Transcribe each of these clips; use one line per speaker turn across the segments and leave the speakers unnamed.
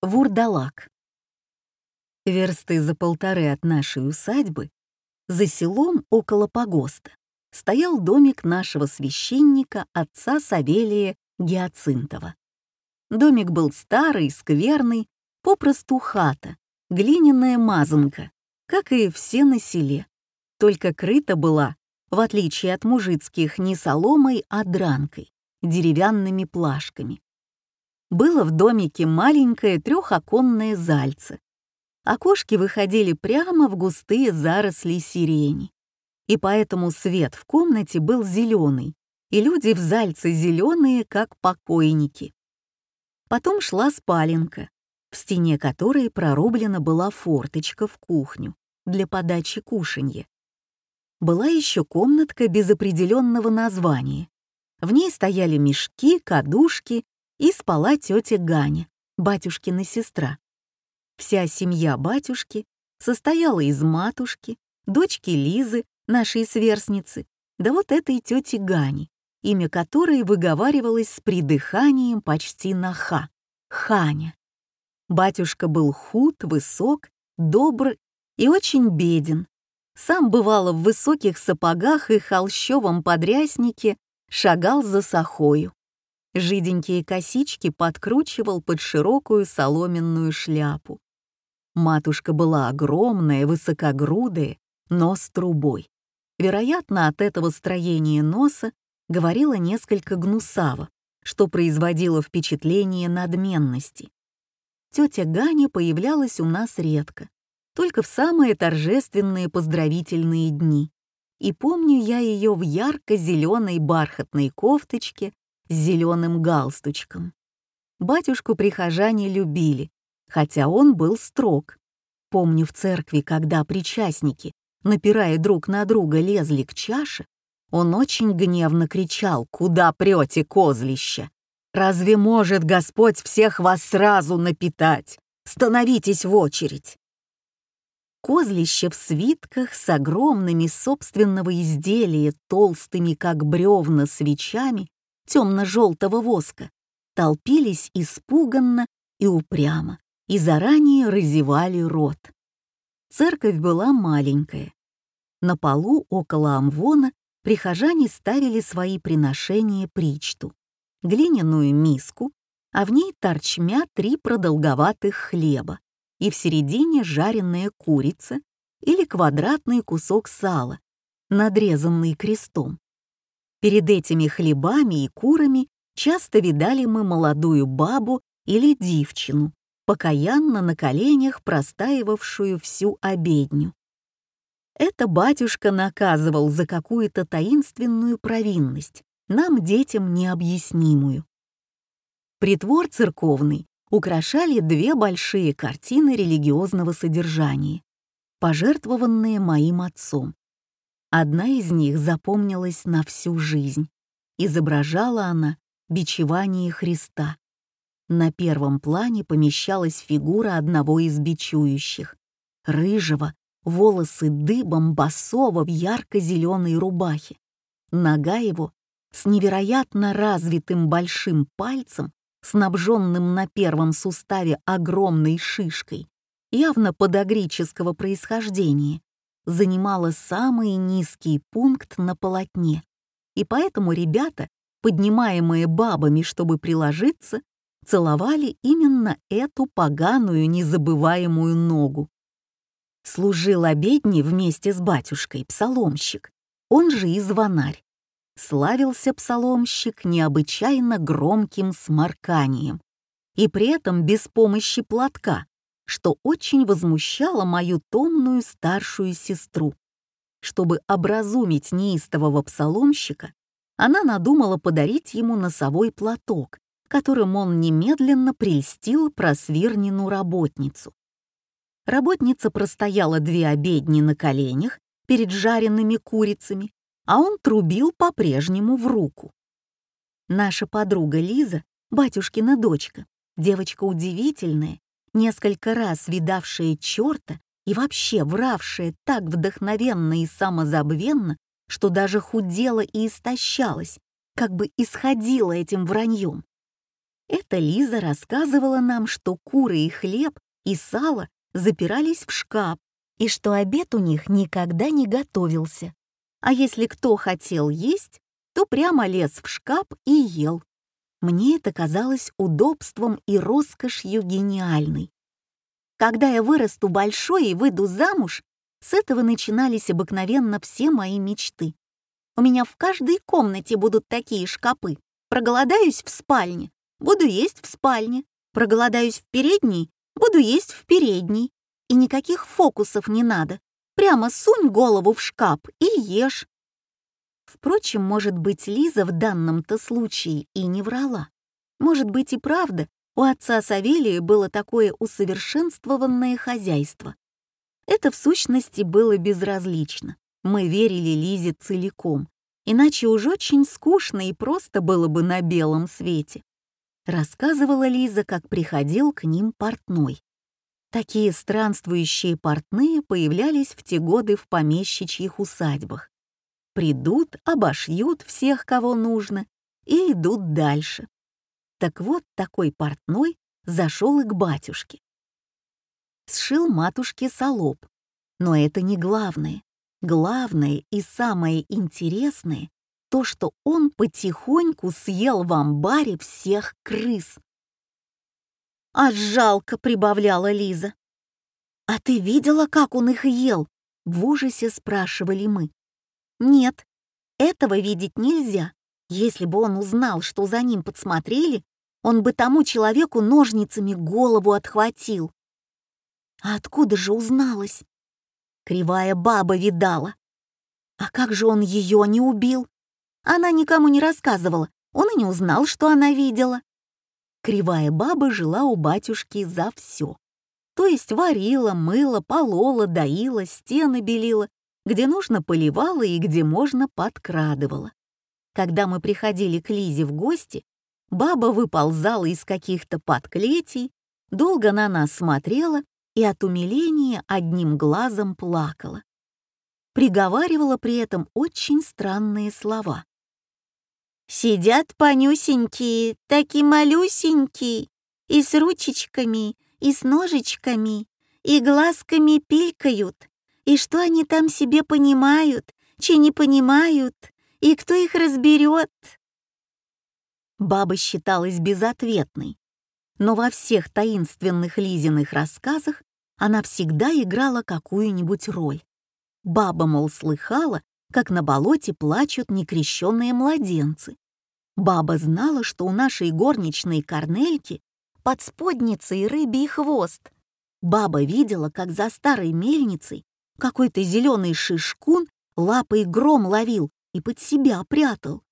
Вурдалак. Версты за полторы от нашей усадьбы, за селом около погоста, стоял домик нашего священника отца Савелия Гиацинтова. Домик был старый, скверный, попросту хата, глиняная мазанка, как и все на селе. Только крыта была, в отличие от мужицких, не соломой, а дранкой, деревянными плашками было в домике маленькое трехоконное зальце. Окошки выходили прямо в густые заросли сирени. И поэтому свет в комнате был зеленый, и люди в зальце зеленые, как покойники. Потом шла спаленка, в стене которой прорублена была форточка в кухню для подачи кушанья. Была еще комнатка без определенного названия. В ней стояли мешки, кадушки и спала тетя Ганя, батюшкина сестра. Вся семья батюшки состояла из матушки, дочки Лизы, нашей сверстницы, да вот этой тети Гани, имя которой выговаривалось с придыханием почти на «ха» — Ханя. Батюшка был худ, высок, добр и очень беден. Сам бывало в высоких сапогах и холщовом подряснике шагал за сахою. Жиденькие косички подкручивал под широкую соломенную шляпу. Матушка была огромная, высокогрудая, но с трубой. Вероятно, от этого строения носа говорила несколько гнусаво, что производило впечатление надменности. Тетя Ганя появлялась у нас редко, только в самые торжественные поздравительные дни. И помню я ее в ярко-зеленой бархатной кофточке с зеленым галстучком. Батюшку прихожане любили, хотя он был строг. Помню в церкви, когда причастники, напирая друг на друга, лезли к чаше, он очень гневно кричал «Куда прете, козлище? Разве может Господь всех вас сразу напитать? Становитесь в очередь!» Козлище в свитках с огромными собственного изделия, толстыми, как бревна, свечами, темно-желтого воска, толпились испуганно и упрямо и заранее разевали рот. Церковь была маленькая. На полу около амвона прихожане ставили свои приношения причту, глиняную миску, а в ней торчмя три продолговатых хлеба и в середине жареная курица или квадратный кусок сала, надрезанный крестом. Перед этими хлебами и курами часто видали мы молодую бабу или девчину, покаянно на коленях простаивавшую всю обедню. Это батюшка наказывал за какую-то таинственную провинность, нам, детям, необъяснимую. Притвор церковный украшали две большие картины религиозного содержания, пожертвованные моим отцом, Одна из них запомнилась на всю жизнь. Изображала она бичевание Христа. На первом плане помещалась фигура одного из бичующих. Рыжего, волосы дыбом, босого в ярко-зеленой рубахе. Нога его с невероятно развитым большим пальцем, снабженным на первом суставе огромной шишкой, явно подогрического происхождения, занимала самый низкий пункт на полотне, и поэтому ребята, поднимаемые бабами, чтобы приложиться, целовали именно эту поганую незабываемую ногу. Служил обедни вместе с батюшкой псаломщик, он же и звонарь. Славился псаломщик необычайно громким сморканием и при этом без помощи платка, что очень возмущало мою томную старшую сестру. Чтобы образумить неистового псаломщика, она надумала подарить ему носовой платок, которым он немедленно прельстил просвирнину работницу. Работница простояла две обедни на коленях перед жареными курицами, а он трубил по-прежнему в руку. Наша подруга Лиза, батюшкина дочка, девочка удивительная несколько раз видавшая черта и вообще вравшая так вдохновенно и самозабвенно, что даже худела и истощалась, как бы исходила этим враньем. Эта Лиза рассказывала нам, что куры и хлеб и сало запирались в шкаф, и что обед у них никогда не готовился. А если кто хотел есть, то прямо лез в шкаф и ел. Мне это казалось удобством и роскошью гениальной. Когда я вырасту большой и выйду замуж, с этого начинались обыкновенно все мои мечты. У меня в каждой комнате будут такие шкапы. Проголодаюсь в спальне, буду есть в спальне. Проголодаюсь в передней, буду есть в передней. И никаких фокусов не надо. Прямо сунь голову в шкаф и ешь. Впрочем, может быть, Лиза в данном-то случае и не врала. Может быть и правда, у отца Савелия было такое усовершенствованное хозяйство. Это в сущности было безразлично. Мы верили Лизе целиком, иначе уж очень скучно и просто было бы на белом свете. Рассказывала Лиза, как приходил к ним портной. Такие странствующие портные появлялись в те годы в помещичьих усадьбах. Придут, обошьют всех, кого нужно, и идут дальше. Так вот, такой портной зашел и к батюшке. Сшил матушке солоб. Но это не главное. Главное и самое интересное — то, что он потихоньку съел в амбаре всех крыс. «А жалко», — прибавляла Лиза. «А ты видела, как он их ел?» — в ужасе спрашивали мы. «Нет, этого видеть нельзя. Если бы он узнал, что за ним подсмотрели, он бы тому человеку ножницами голову отхватил». «А откуда же узналось?» Кривая баба видала. А как же он ее не убил? Она никому не рассказывала, он и не узнал, что она видела. Кривая баба жила у батюшки за все. То есть варила, мыла, полола, доила, стены белила, где нужно поливала и где можно подкрадывала. Когда мы приходили к Лизе в гости, баба выползала из каких-то подклетий, долго на нас смотрела и от умиления одним глазом плакала. Приговаривала при этом очень странные слова. «Сидят понюсенькие, таки малюсенькие, и с ручечками, и с ножичками, и глазками пилькают, и что они там себе понимают, че не понимают, и кто их разберет?» Баба считалась безответной, но во всех таинственных Лизиных рассказах она всегда играла какую-нибудь роль. Баба, мол, слыхала, как на болоте плачут некрещенные младенцы. Баба знала, что у нашей горничной Корнельки под сподницей рыбий хвост. Баба видела, как за старой мельницей какой-то зеленый шишкун лапой гром ловил и под себя прятал.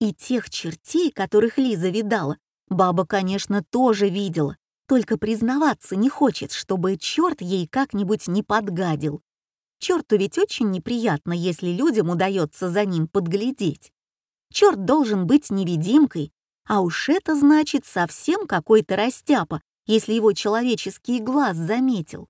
И тех чертей, которых Лиза видала, баба, конечно, тоже видела, только признаваться не хочет, чтобы черт ей как-нибудь не подгадил. Черту ведь очень неприятно, если людям удается за ним подглядеть. Черт должен быть невидимкой, а уж это значит совсем какой-то растяпа, если его человеческий глаз заметил.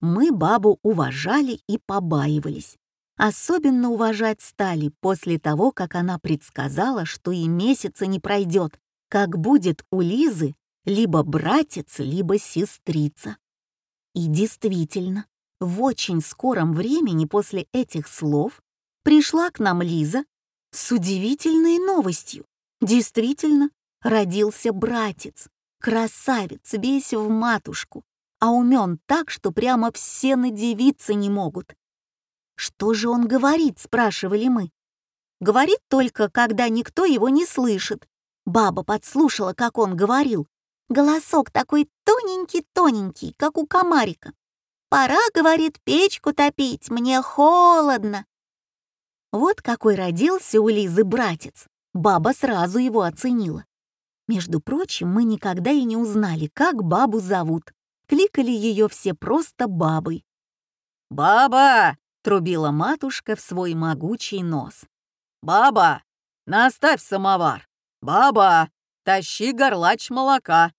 Мы бабу уважали и побаивались. Особенно уважать стали после того, как она предсказала, что и месяца не пройдет, как будет у Лизы либо братец, либо сестрица. И действительно, в очень скором времени после этих слов пришла к нам Лиза с удивительной новостью. Действительно, родился братец, красавец, весь в матушку, а умен так, что прямо все надевиться не могут. «Что же он говорит?» — спрашивали мы. «Говорит только, когда никто его не слышит». Баба подслушала, как он говорил, Голосок такой тоненький-тоненький, как у комарика. «Пора, — говорит, — печку топить, мне холодно». Вот какой родился у Лизы братец. Баба сразу его оценила. Между прочим, мы никогда и не узнали, как бабу зовут. Кликали ее все просто бабой. «Баба!» — трубила матушка в свой могучий нос. «Баба! Наставь самовар! Баба! Тащи горлач молока!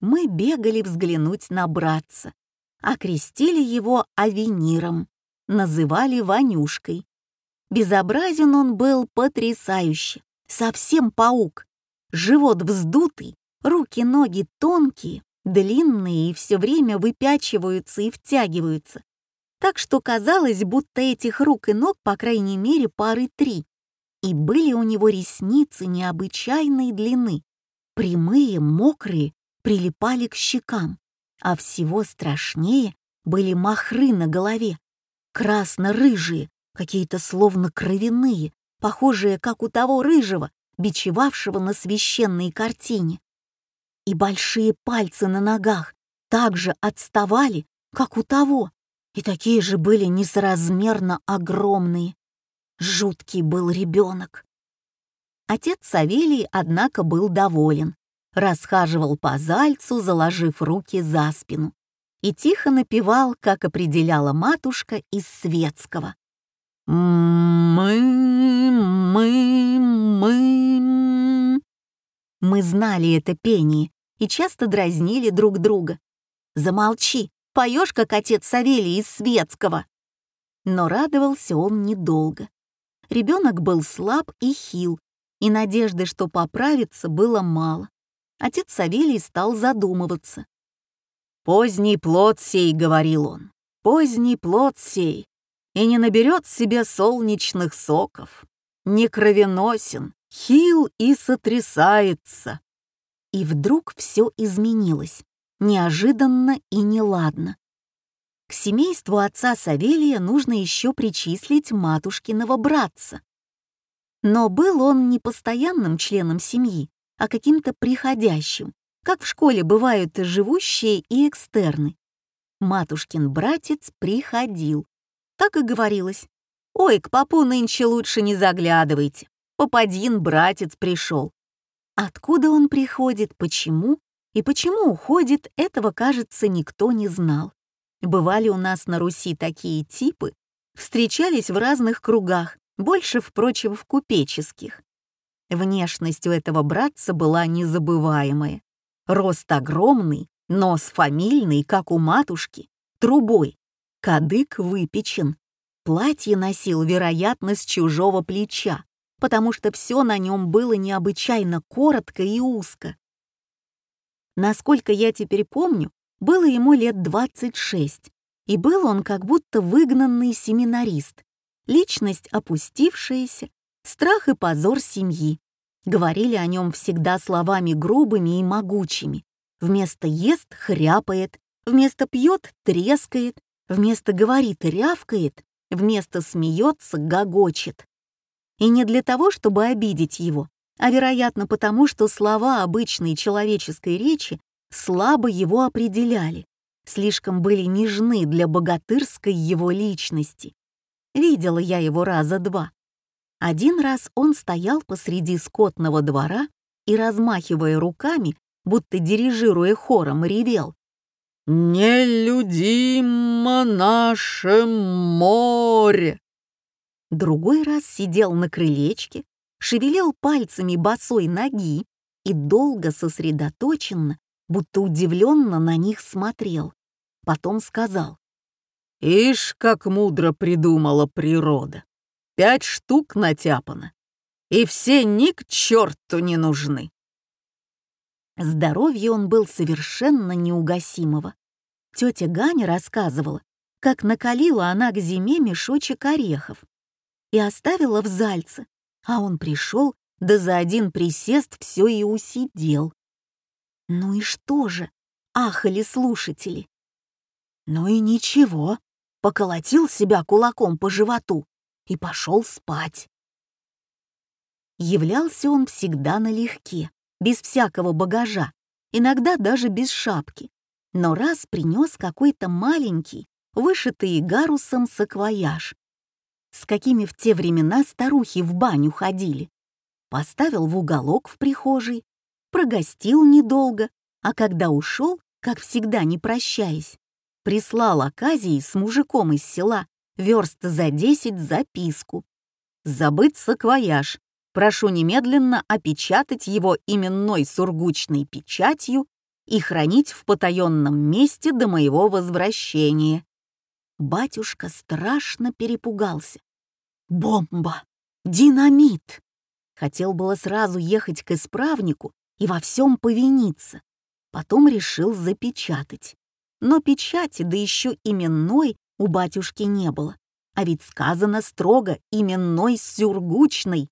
мы бегали взглянуть на братца, окрестили его авениром, называли Ванюшкой. Безобразен он был потрясающе, совсем паук. живот вздутый, руки-ноги тонкие, длинные и все время выпячиваются и втягиваются. Так что казалось, будто этих рук и ног, по крайней мере, пары три. И были у него ресницы необычайной длины, прямые, мокрые, прилипали к щекам, а всего страшнее были махры на голове, красно-рыжие, какие-то словно кровяные, похожие, как у того рыжего, бичевавшего на священной картине. И большие пальцы на ногах также отставали, как у того, и такие же были несоразмерно огромные. Жуткий был ребенок. Отец Савелий, однако, был доволен, расхаживал по зальцу, заложив руки за спину, и тихо напевал, как определяла матушка из светского. «Мы, мы, мы...» Мы знали это пение и часто дразнили друг друга. «Замолчи, поешь, как отец Савелий из Светского!» Но радовался он недолго. Ребенок был слаб и хил, и надежды, что поправится, было мало. Отец Савелий стал задумываться. «Поздний плод сей», — говорил он, — «поздний плод сей, и не наберет себе солнечных соков, не кровеносен, хил и сотрясается. И вдруг все изменилось, неожиданно и неладно. К семейству отца Савелия нужно еще причислить матушкиного братца. Но был он не постоянным членом семьи, а каким-то приходящим, как в школе бывают живущие и экстерны. Матушкин братец приходил, так и говорилось. «Ой, к папу нынче лучше не заглядывайте. Попадин братец пришел». Откуда он приходит, почему и почему уходит, этого, кажется, никто не знал. Бывали у нас на Руси такие типы, встречались в разных кругах, больше, впрочем, в купеческих. Внешность у этого братца была незабываемая. Рост огромный, нос фамильный, как у матушки, трубой, Кадык выпечен. Платье носил, вероятно, с чужого плеча, потому что все на нем было необычайно коротко и узко. Насколько я теперь помню, было ему лет 26, и был он как будто выгнанный семинарист, личность опустившаяся, страх и позор семьи. Говорили о нем всегда словами грубыми и могучими. Вместо ест — хряпает, вместо пьет — трескает, Вместо говорит рявкает, вместо смеется гогочет. И не для того, чтобы обидеть его, а вероятно потому, что слова обычной человеческой речи слабо его определяли, слишком были нежны для богатырской его личности. Видела я его раза два. Один раз он стоял посреди скотного двора и, размахивая руками, будто дирижируя хором, ревел. «Нелюдимо наше море!» Другой раз сидел на крылечке, шевелил пальцами босой ноги и долго сосредоточенно, будто удивленно на них смотрел. Потом сказал, «Ишь, как мудро придумала природа! Пять штук натяпано, и все ни к черту не нужны!» Здоровье он был совершенно неугасимого. Тетя Ганя рассказывала, как накалила она к зиме мешочек орехов и оставила в зальце, а он пришел, да за один присест все и усидел. Ну и что же, ахали слушатели. Ну и ничего, поколотил себя кулаком по животу и пошел спать. Являлся он всегда налегке, без всякого багажа, иногда даже без шапки, но раз принес какой-то маленький, вышитый гарусом саквояж. С какими в те времена старухи в баню ходили. Поставил в уголок в прихожей, прогостил недолго, а когда ушел, как всегда не прощаясь, прислал Аказии с мужиком из села верст за десять записку. Забыть саквояж, Прошу немедленно опечатать его именной сургучной печатью и хранить в потаенном месте до моего возвращения. Батюшка страшно перепугался. Бомба! Динамит! Хотел было сразу ехать к исправнику и во всем повиниться. Потом решил запечатать. Но печати, да еще именной, у батюшки не было. А ведь сказано строго именной сюргучной.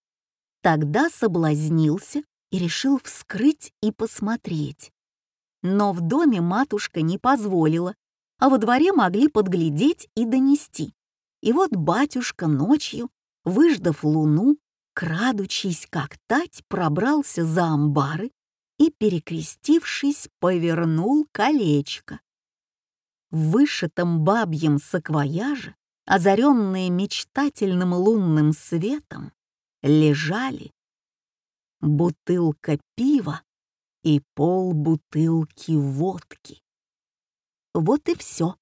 Тогда соблазнился и решил вскрыть и посмотреть. Но в доме матушка не позволила, а во дворе могли подглядеть и донести. И вот батюшка ночью, выждав луну, крадучись как тать, пробрался за амбары и, перекрестившись, повернул колечко. В вышитом бабьем саквояже, озаренные мечтательным лунным светом, лежали бутылка пива и полбутылки водки. Вот и все.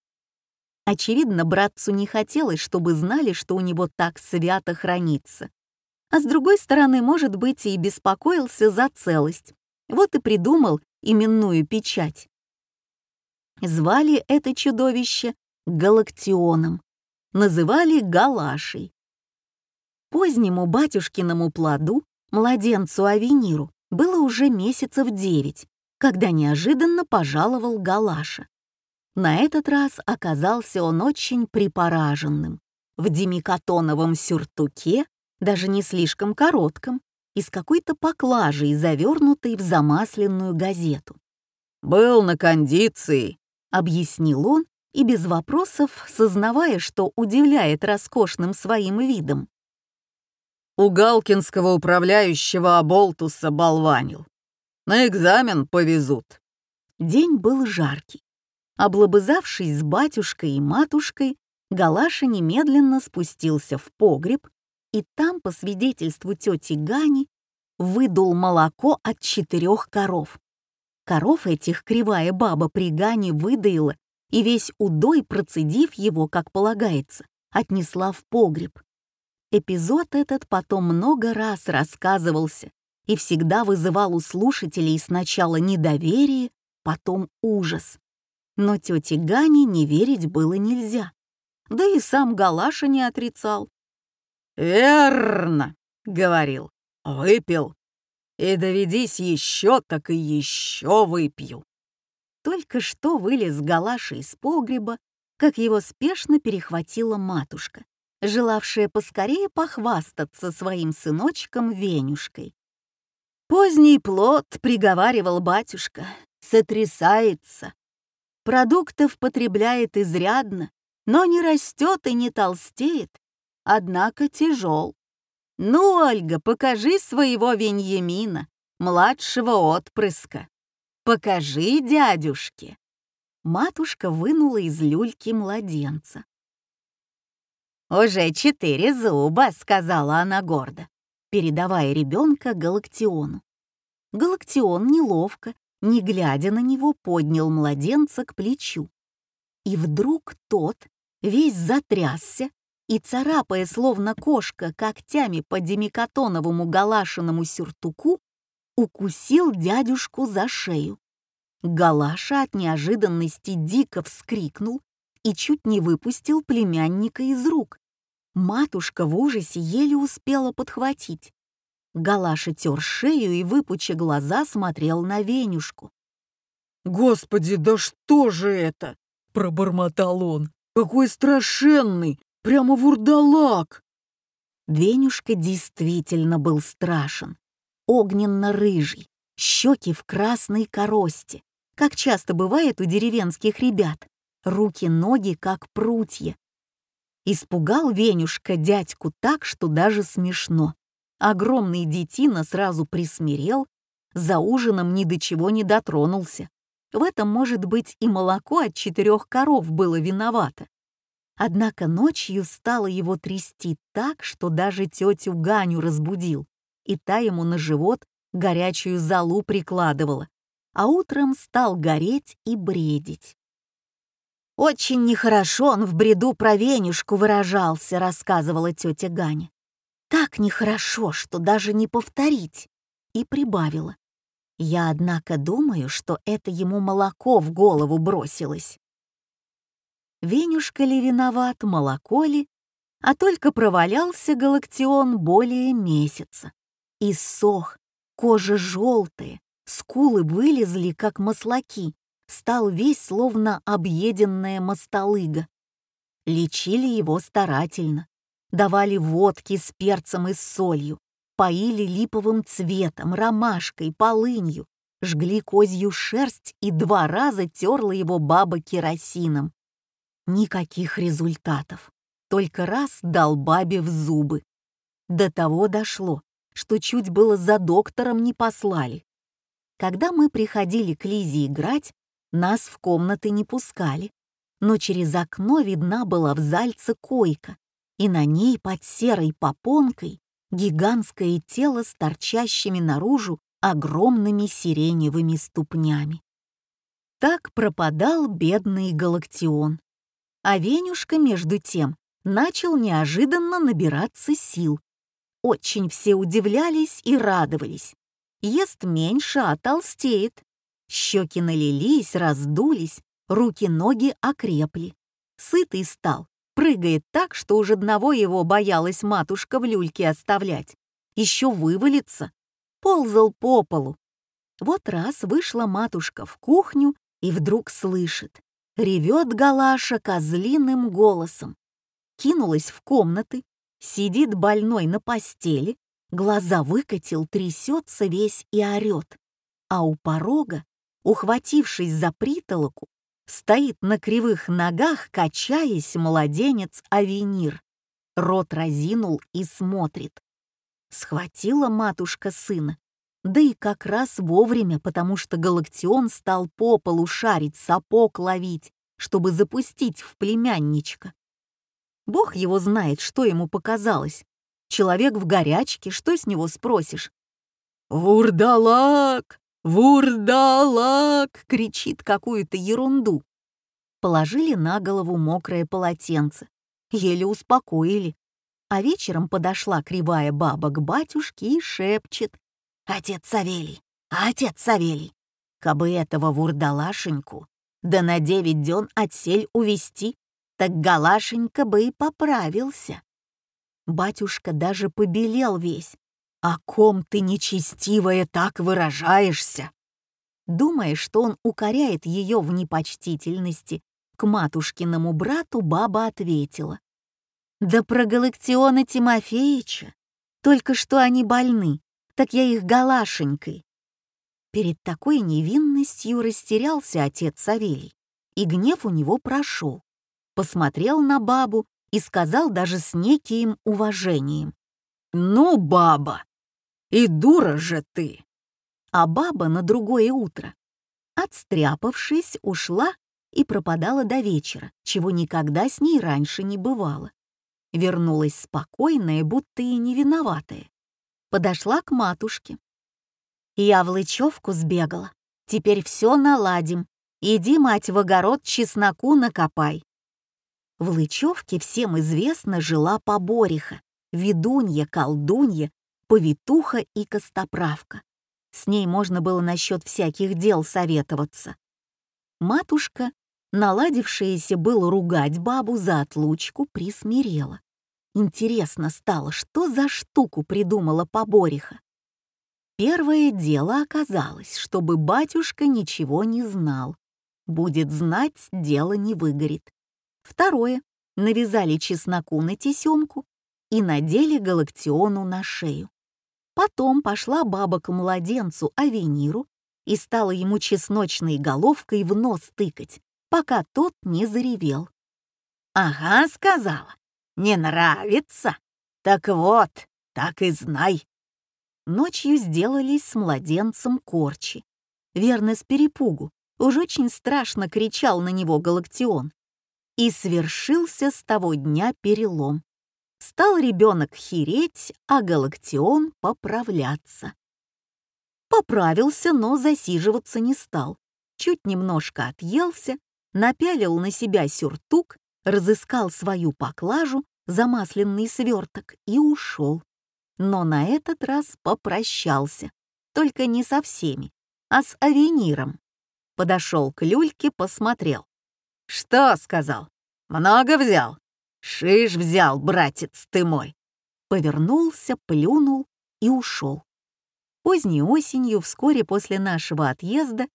Очевидно, братцу не хотелось, чтобы знали, что у него так свято хранится. А с другой стороны, может быть, и беспокоился за целость. Вот и придумал именную печать. Звали это чудовище Галактионом, называли Галашей. Позднему батюшкиному плоду, младенцу Авениру, было уже месяцев девять, когда неожиданно пожаловал Галаша. На этот раз оказался он очень припораженным, в демикатоновом сюртуке, даже не слишком коротком, и с какой-то поклажей, завернутой в замасленную газету.
«Был на кондиции», —
объяснил он, и без вопросов, сознавая, что удивляет роскошным своим видом.
У галкинского управляющего Аболтуса болванил. На экзамен повезут.
День был жаркий. Облобызавшись с батюшкой и матушкой, Галаша немедленно спустился в погреб и там, по свидетельству тети Гани, выдул молоко от четырех коров. Коров этих кривая баба при Гане выдаила и весь удой, процедив его, как полагается, отнесла в погреб. Эпизод этот потом много раз рассказывался и всегда вызывал у слушателей сначала недоверие, потом ужас. Но тете Гане не верить было нельзя. Да и сам Галаша не отрицал.
«Верно», — говорил, — «выпил. И доведись еще, так и еще выпью».
Только что вылез Галаша из погреба, как его спешно перехватила матушка желавшая поскорее похвастаться своим сыночком Венюшкой. «Поздний плод», — приговаривал батюшка, — «сотрясается. Продуктов потребляет изрядно, но не растет и не толстеет, однако тяжел. Ну, Ольга, покажи своего Веньямина, младшего отпрыска. Покажи дядюшке». Матушка вынула из люльки младенца. «Уже четыре зуба», — сказала она гордо, передавая ребенка Галактиону. Галактион неловко, не глядя на него, поднял младенца к плечу. И вдруг тот весь затрясся и, царапая словно кошка когтями по демикатоновому галашиному сюртуку, укусил дядюшку за шею. Галаша от неожиданности дико вскрикнул и чуть не выпустил племянника из рук. Матушка в ужасе еле успела подхватить. Галаша тер шею и, выпуча глаза, смотрел на Венюшку.
«Господи, да что же это?» — пробормотал он. «Какой страшенный! Прямо вурдалак!»
Венюшка действительно был страшен. Огненно-рыжий, щеки в красной коросте, как часто бывает у деревенских ребят, руки-ноги как прутья, Испугал Венюшка дядьку так, что даже смешно. Огромный детина сразу присмирел, за ужином ни до чего не дотронулся. В этом, может быть, и молоко от четырех коров было виновато. Однако ночью стало его трясти так, что даже тетю Ганю разбудил, и та ему на живот горячую залу прикладывала, а утром стал гореть и бредить. Очень нехорошо он в бреду про Венюшку выражался, рассказывала тетя Ганя. Так нехорошо, что даже не повторить. И прибавила. Я, однако, думаю, что это ему молоко в голову бросилось. Венюшка ли виноват, молоко ли, а только провалялся Галактион более месяца. Иссох, кожа желтая, скулы вылезли, как маслаки, стал весь словно объеденная мостолыга. Лечили его старательно, давали водки с перцем и солью, поили липовым цветом, ромашкой, полынью, жгли козью шерсть и два раза терла его баба керосином. Никаких результатов, только раз дал бабе в зубы. До того дошло, что чуть было за доктором не послали. Когда мы приходили к Лизе играть, нас в комнаты не пускали, но через окно видна была в зальце койка, и на ней под серой попонкой гигантское тело с торчащими наружу огромными сиреневыми ступнями. Так пропадал бедный Галактион. А Венюшка, между тем, начал неожиданно набираться сил. Очень все удивлялись и радовались. Ест меньше, а толстеет. Щеки налились, раздулись, руки-ноги окрепли. Сытый стал, прыгает так, что уж одного его боялась матушка в люльке оставлять. Еще вывалится. Ползал по полу. Вот раз вышла матушка в кухню и вдруг слышит. Ревет Галаша козлиным голосом. Кинулась в комнаты, сидит больной на постели, глаза выкатил, трясется весь и орет. А у порога, ухватившись за притолоку, Стоит на кривых ногах, качаясь, младенец Авенир. Рот разинул и смотрит. Схватила матушка сына. Да и как раз вовремя, потому что Галактион стал по полу шарить, сапог ловить, чтобы запустить в племянничка. Бог его знает, что ему показалось. Человек в горячке, что с него спросишь? «Вурдалак! «Вурдалак!» — кричит какую-то ерунду. Положили на голову мокрое полотенце, еле успокоили. А вечером подошла кривая баба к батюшке и шепчет. «Отец Савелий! Отец Савелий! Кабы этого вурдалашеньку, да на девять дён отсель увести, так Галашенька бы и поправился». Батюшка даже побелел весь, «О ком ты, нечестивая, так выражаешься?» Думая, что он укоряет ее в непочтительности, к матушкиному брату баба ответила. «Да про Галактиона Тимофеича. Только что они больны, так я их галашенькой». Перед такой невинностью растерялся отец Савелий, и гнев у него прошел. Посмотрел на бабу и сказал даже с неким уважением. «Ну, баба, и дура же ты!» А баба на другое утро, отстряпавшись, ушла и пропадала до вечера, чего никогда с ней раньше не бывало. Вернулась спокойная, будто и не виноватая. Подошла к матушке. «Я в Лычевку сбегала. Теперь все наладим. Иди, мать, в огород чесноку накопай». В Лычевке всем известно жила побориха, ведунья, колдунья повитуха и костоправка. С ней можно было насчет всяких дел советоваться. Матушка, наладившаяся было ругать бабу за отлучку, присмирела. Интересно стало, что за штуку придумала побориха. Первое дело оказалось, чтобы батюшка ничего не знал. Будет знать, дело не выгорит. Второе. Навязали чесноку на тесемку и надели галактиону на шею. Потом пошла баба к младенцу Авениру и стала ему чесночной головкой в нос тыкать, пока тот не заревел. «Ага», — сказала, — «не нравится? Так вот, так и знай». Ночью сделались с младенцем корчи. Верно, с перепугу. Уж очень страшно кричал на него Галактион. И свершился с того дня перелом. Стал ребенок хереть, а Галактион поправляться. Поправился, но засиживаться не стал. Чуть немножко отъелся, напялил на себя сюртук, разыскал свою поклажу, замасленный сверток и ушел. Но на этот раз попрощался, только не со всеми, а с Авениром. Подошел к люльке, посмотрел. «Что?» — сказал. «Много взял?» «Шиш взял, братец ты мой!» Повернулся, плюнул и ушел. Поздней осенью, вскоре после нашего отъезда,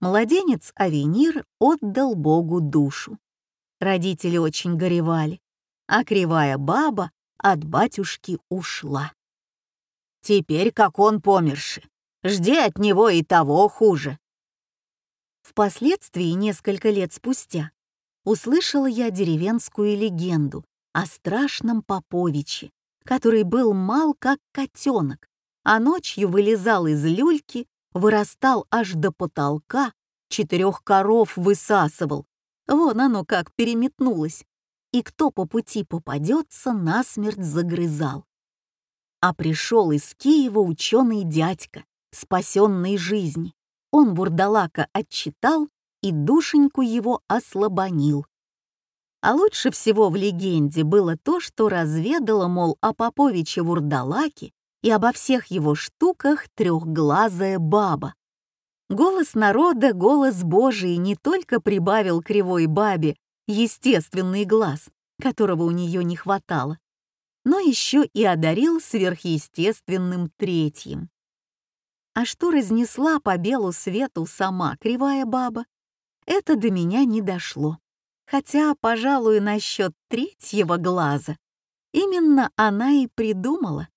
младенец Авенир отдал Богу душу. Родители очень горевали, а кривая баба от батюшки ушла. Теперь, как он померши, жди от него и того хуже. Впоследствии, несколько лет спустя, услышала я деревенскую легенду о страшном Поповиче, который был мал как котенок, а ночью вылезал из люльки, вырастал аж до потолка, четырех коров высасывал. Вон оно как переметнулось. И кто по пути попадется, насмерть загрызал. А пришел из Киева ученый дядька, спасенный жизни. Он бурдалака отчитал и душеньку его ослабонил. А лучше всего в легенде было то, что разведала, мол, о Поповиче Вурдалаке и обо всех его штуках трехглазая баба. Голос народа, голос Божий не только прибавил кривой бабе естественный глаз, которого у нее не хватало, но еще и одарил сверхъестественным третьим. А что разнесла по белу свету сама кривая баба, это до меня не дошло. Хотя, пожалуй, насчет третьего глаза именно она и придумала.